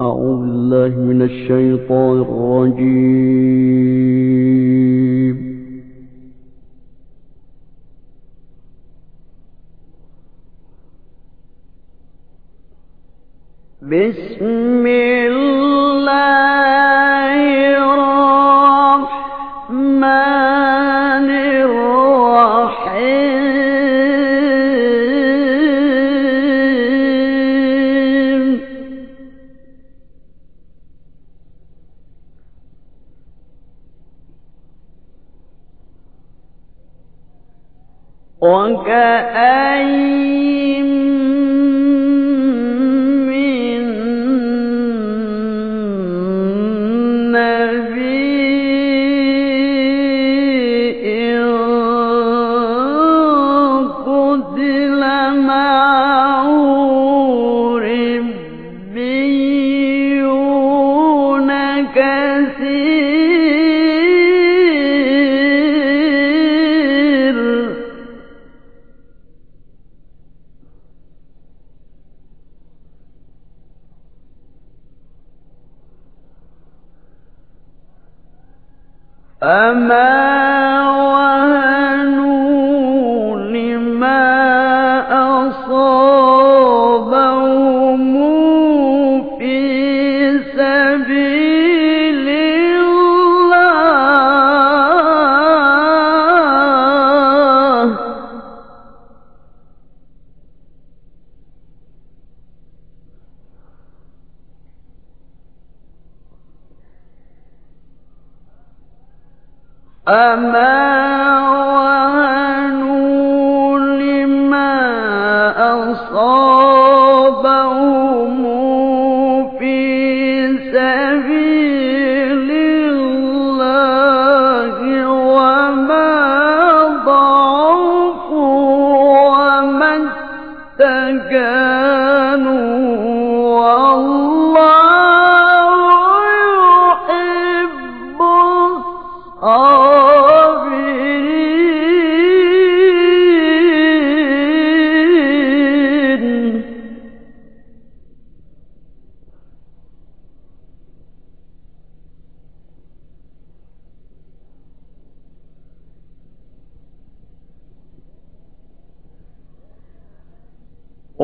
أعوذ الله من الشيطان الرجيم. بسم الله أَمَا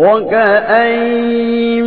وكأي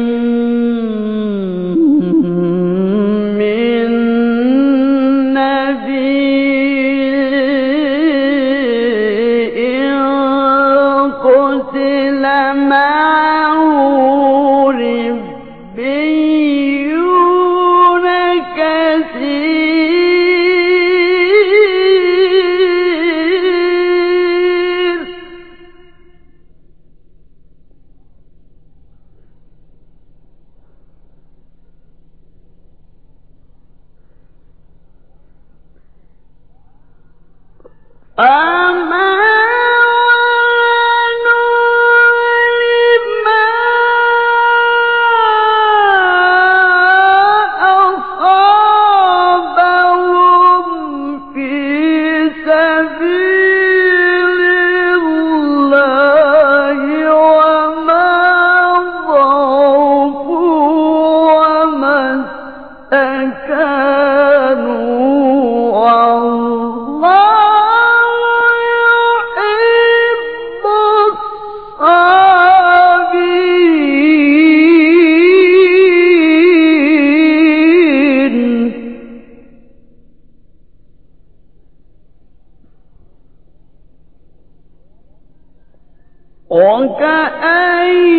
آه وكأين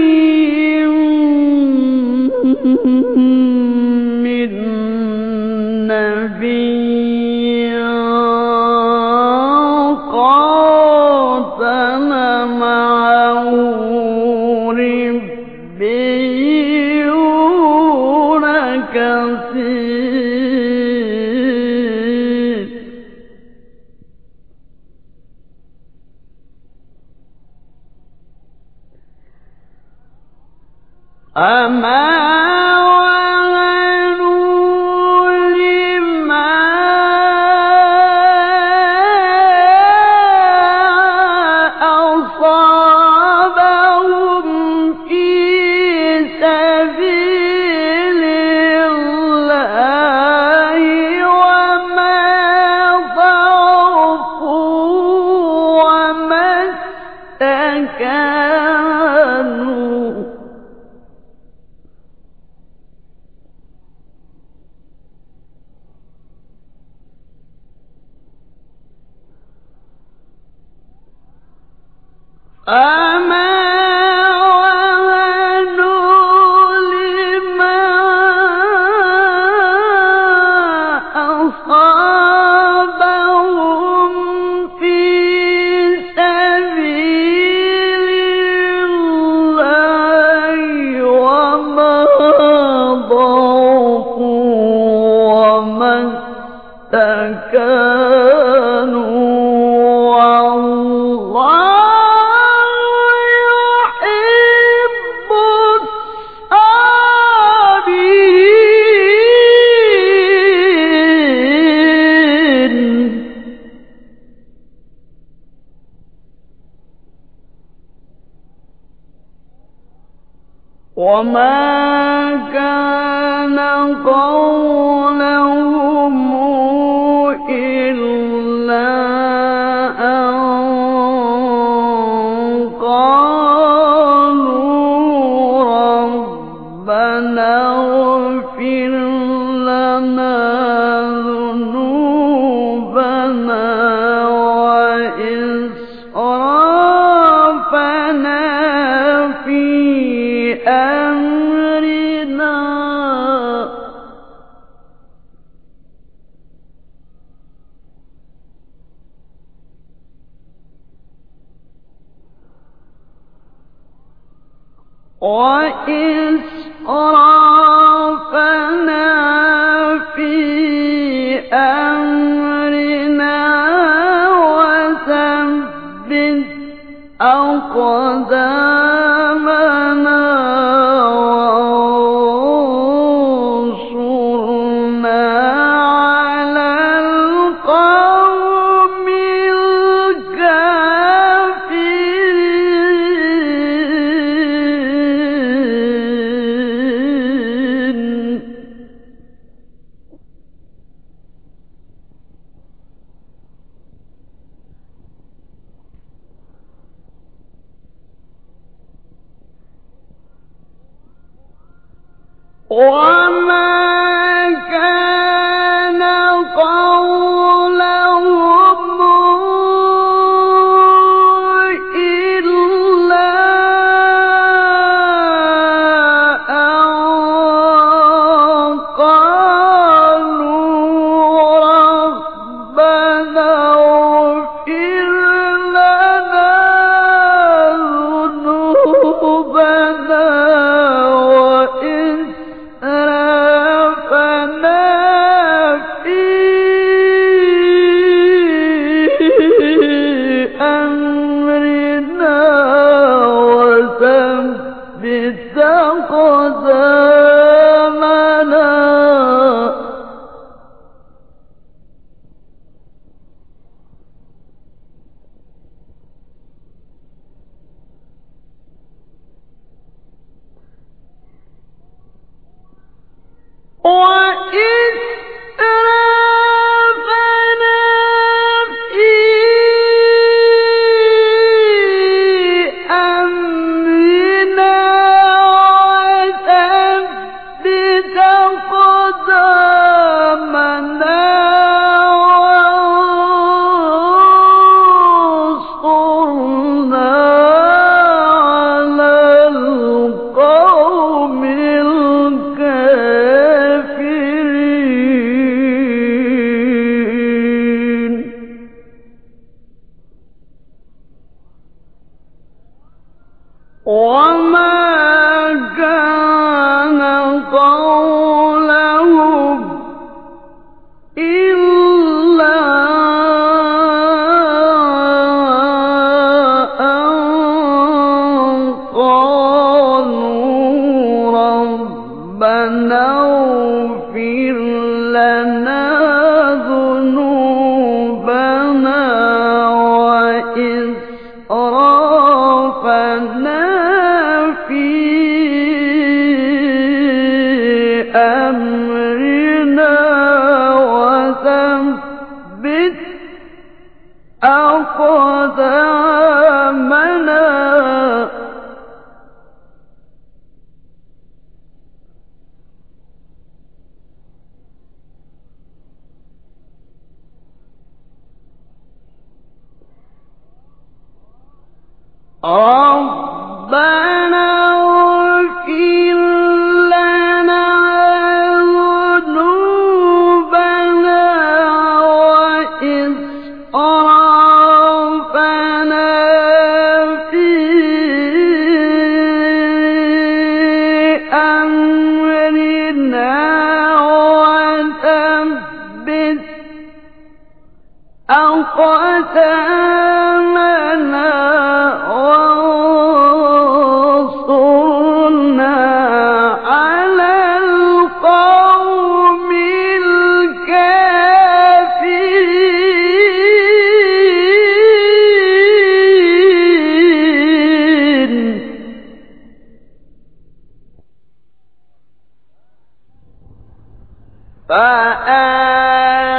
فآل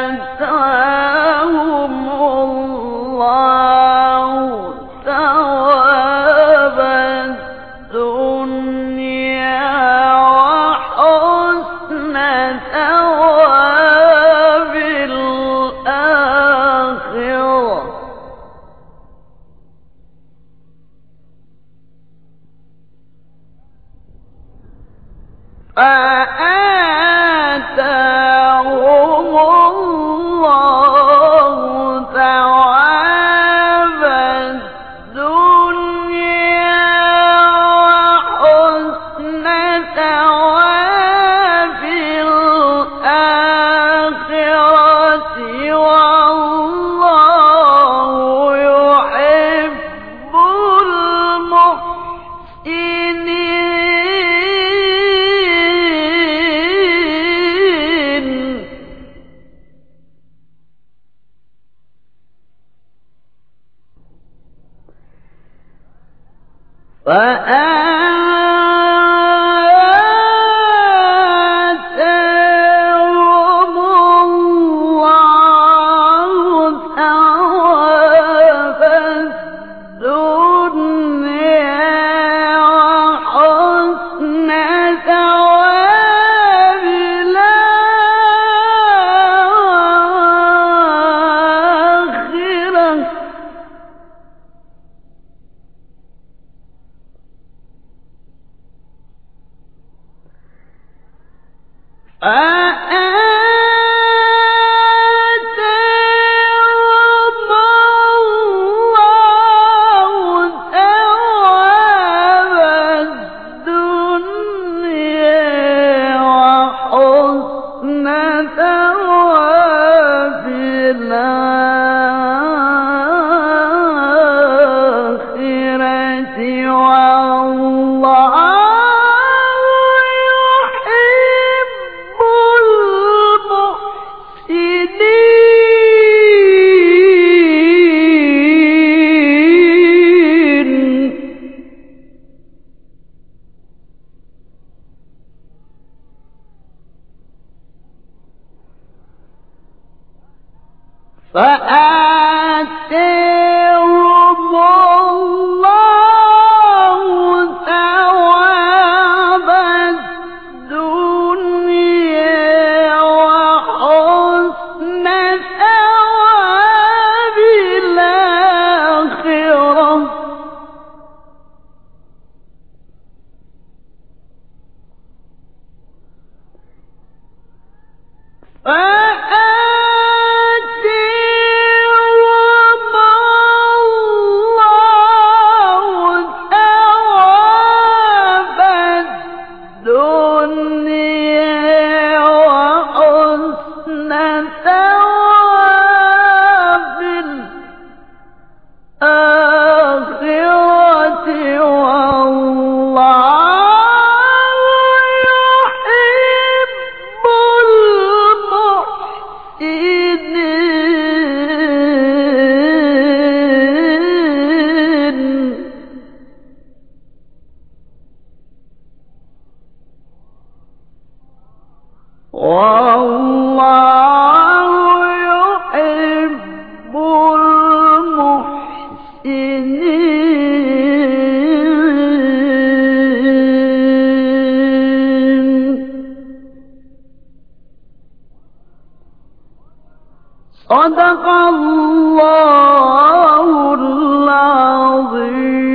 أَأَ فأ صدق الله العظيم.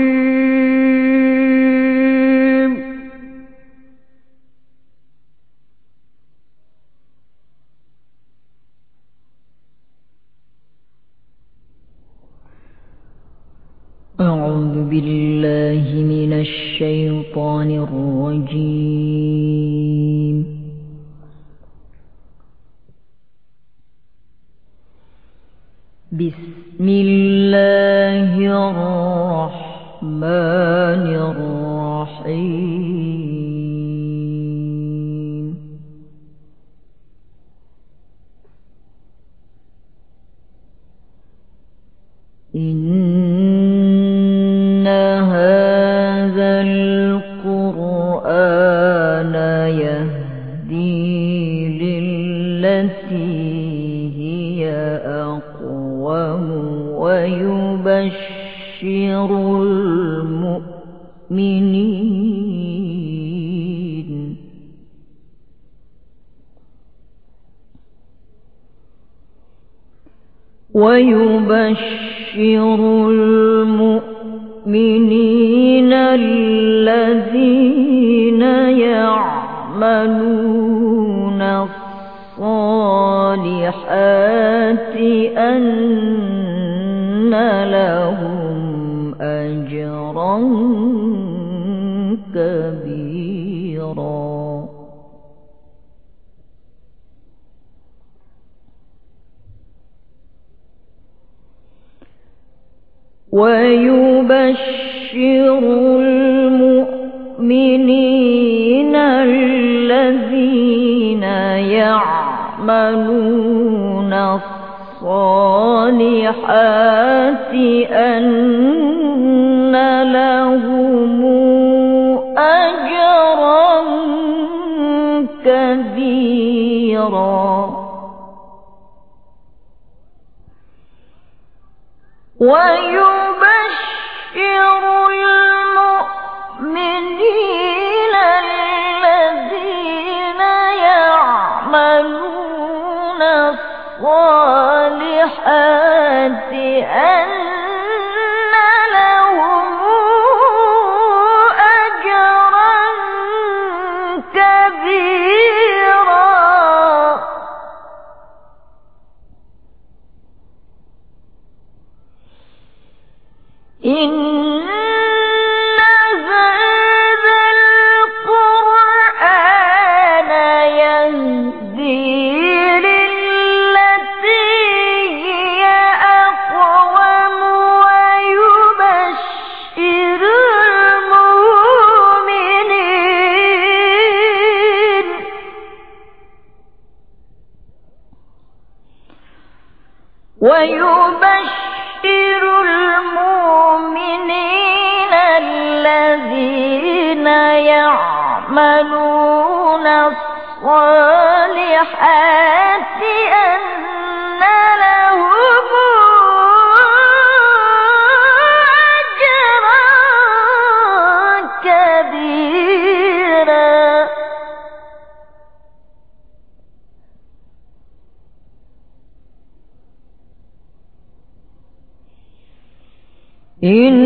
إن هذا القرآن يهدي للتي هي أقوم ويبشر ويبشر المؤمنين الذين يعملون الصالحات أن لهم أجرا كبيرا. ويبشر المؤمنين الذين يعملون الصالحات أن لهم أجرا كبيرا. ويبشر ويبشر المؤمنين الذين يعملون الصالحات أن إن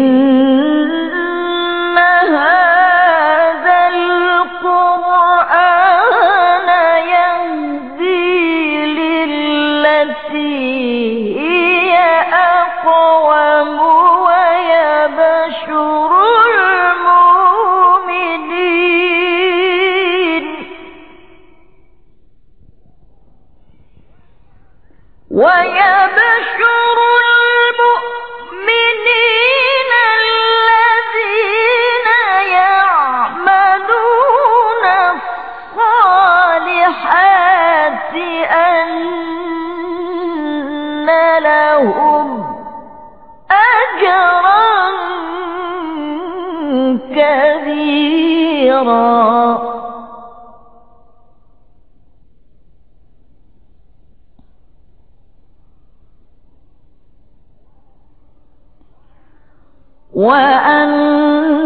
وأن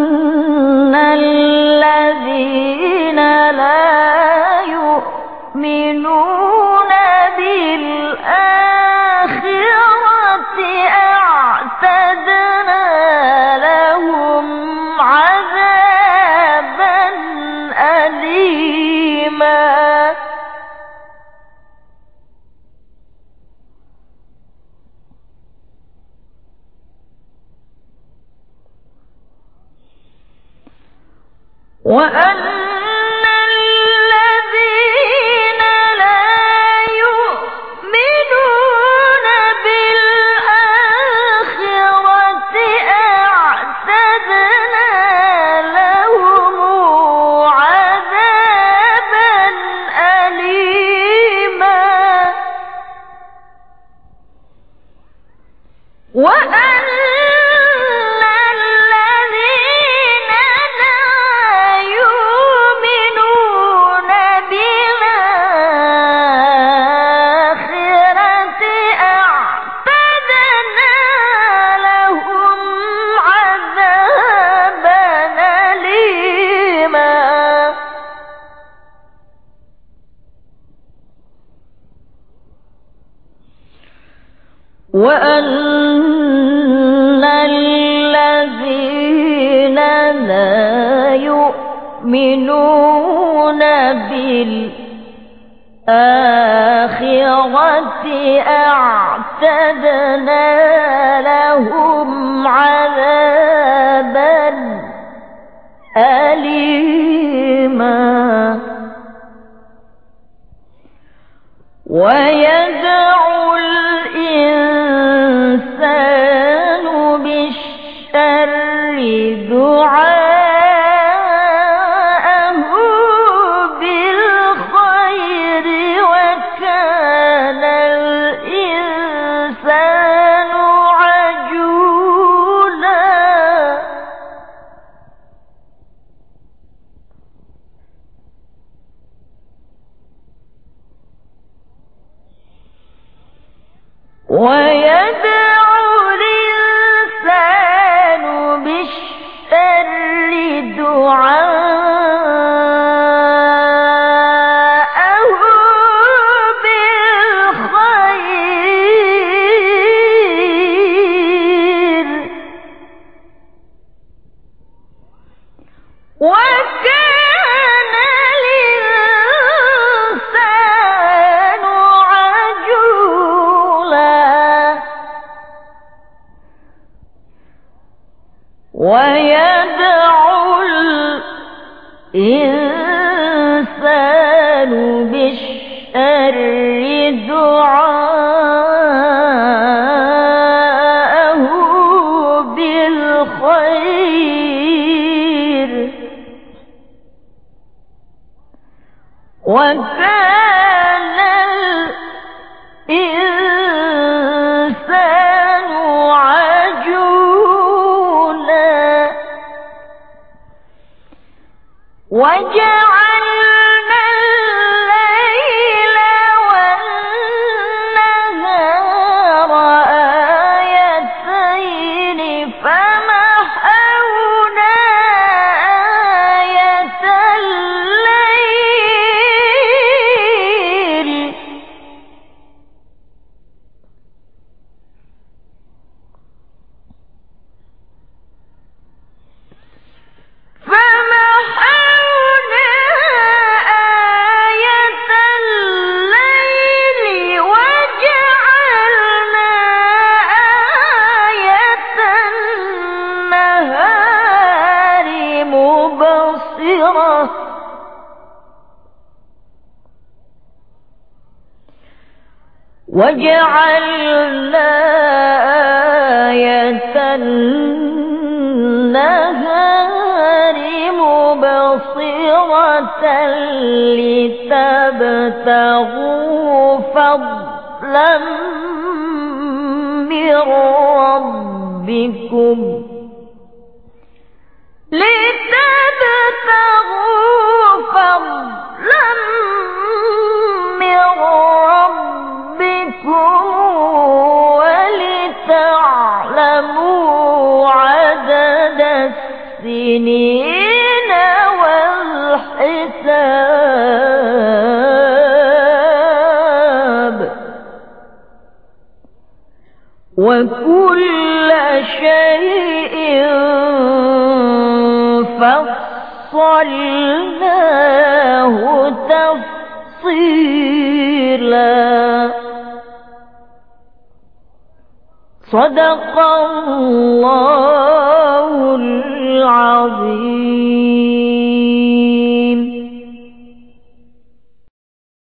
الآخرة أعتدنا لهم عذابا أليما. ويا ويا وَالدَّارِ وجعلنا آية النهار مبصرة لتبتغوا فضلا من ربكم. صدق